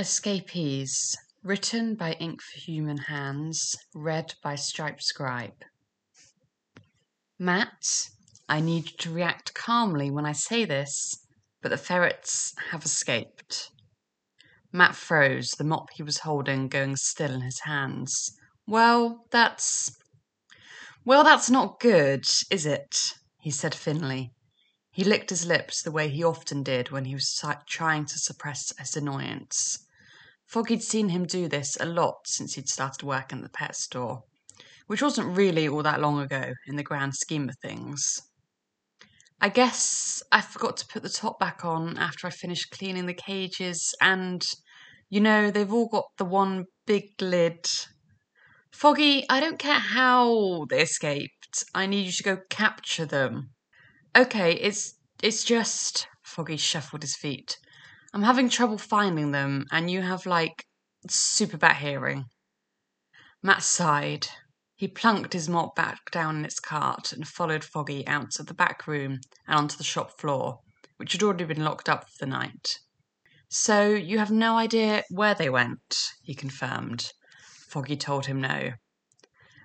Escapees, written by Ink for Human Hands, read by Stripe Scribe. Matt, I need you to react calmly when I say this, but the ferrets have escaped. Matt froze, the mop he was holding going still in his hands. Well, that's. Well, that's not good, is it? he said thinly. He licked his lips the way he often did when he was trying to suppress his annoyance. Foggy'd seen him do this a lot since he'd started working at the pet store, which wasn't really all that long ago in the grand scheme of things. I guess I forgot to put the top back on after I finished cleaning the cages, and, you know, they've all got the one big lid. Foggy, I don't care how they escaped. I need you to go capture them. Okay, it's it's just Foggy shuffled his feet. I'm having trouble finding them, and you have, like, super bad hearing. Matt sighed. He plunked his mop back down in its cart and followed Foggy out of the back room and onto the shop floor, which had already been locked up for the night. So you have no idea where they went, he confirmed. Foggy told him no.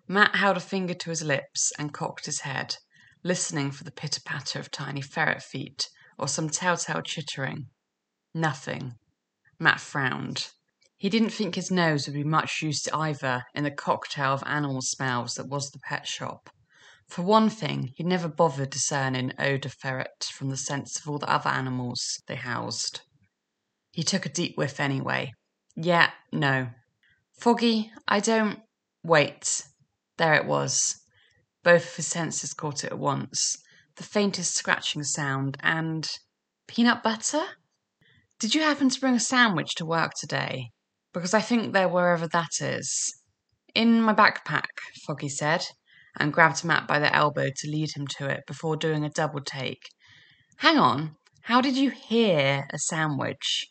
Matt held a finger to his lips and cocked his head, listening for the pitter patter of tiny ferret feet or some telltale chittering. Nothing. Matt frowned. He didn't think his nose would be much use either in the cocktail of animal smells that was the pet shop. For one thing, he'd never bothered discerning odour ferret from the scents of all the other animals they housed. He took a deep whiff anyway. Yeah, no. Foggy, I don't. Wait. There it was. Both of his senses caught it at once. The faintest scratching sound and. Peanut butter? Did you happen to bring a sandwich to work today? Because I think they're wherever that is. In my backpack, Foggy said, and grabbed Matt by the elbow to lead him to it before doing a double take. Hang on, how did you hear a sandwich?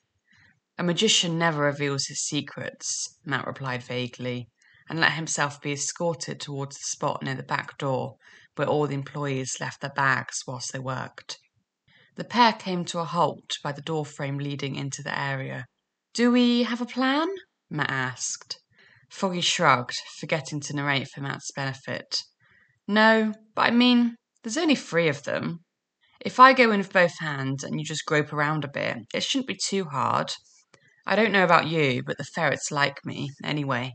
A magician never reveals his secrets, Matt replied vaguely, and let himself be escorted towards the spot near the back door where all the employees left their bags whilst they worked. The pair came to a halt by the doorframe leading into the area. Do we have a plan? Matt asked. Foggy shrugged, forgetting to narrate for Matt's benefit. No, but I mean, there's only three of them. If I go in with both hands and you just grope around a bit, it shouldn't be too hard. I don't know about you, but the ferrets like me, anyway.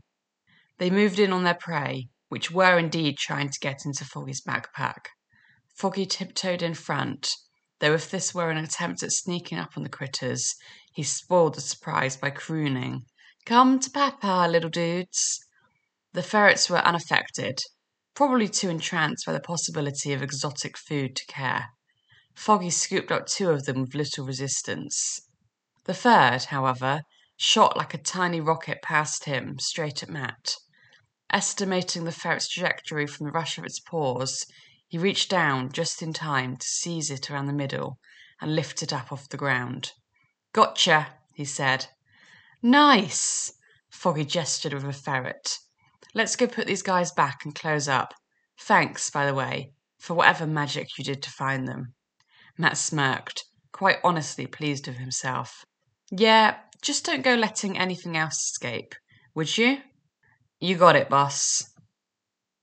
They moved in on their prey, which were indeed trying to get into Foggy's backpack. Foggy tiptoed in front, though if this were an attempt at sneaking up on the critters, he spoiled the surprise by crooning, Come to Papa, little dudes. The ferrets were unaffected, probably too entranced by the possibility of exotic food to care. Foggy scooped up two of them with little resistance. The third, however, shot like a tiny rocket past him, straight at Matt. Estimating the ferret's trajectory from the rush of its paws, he reached down just in time to seize it around the middle and lift it up off the ground. Gotcha, he said. Nice! Foggy gestured with a ferret. Let's go put these guys back and close up. Thanks, by the way, for whatever magic you did to find them. Matt smirked, quite honestly pleased with himself. Yeah, just don't go letting anything else escape, would you? You got it, boss.